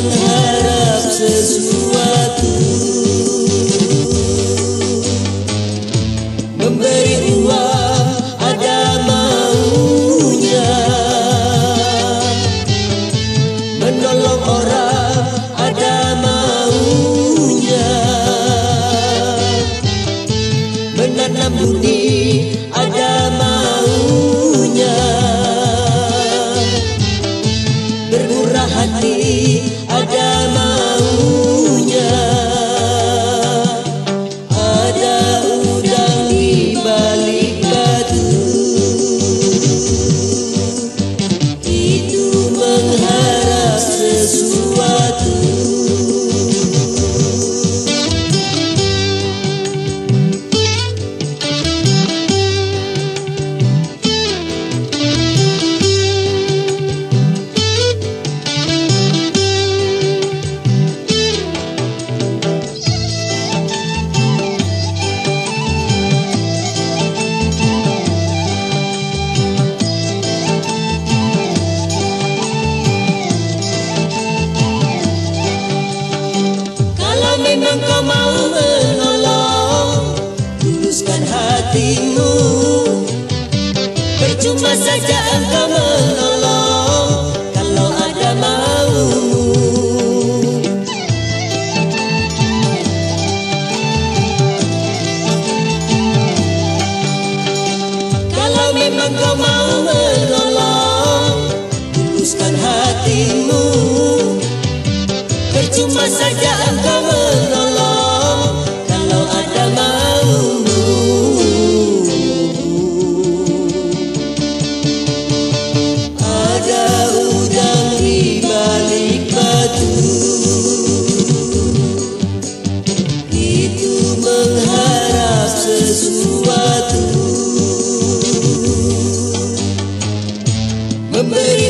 berharap sesuatu memang kau mau menolong. Tuluskan hatimu. Percuma saja engkau menolong Kalau ada maumu. Kalau memang kau mau menolong Tuluskan hatimu. Percuma saja engkau memberi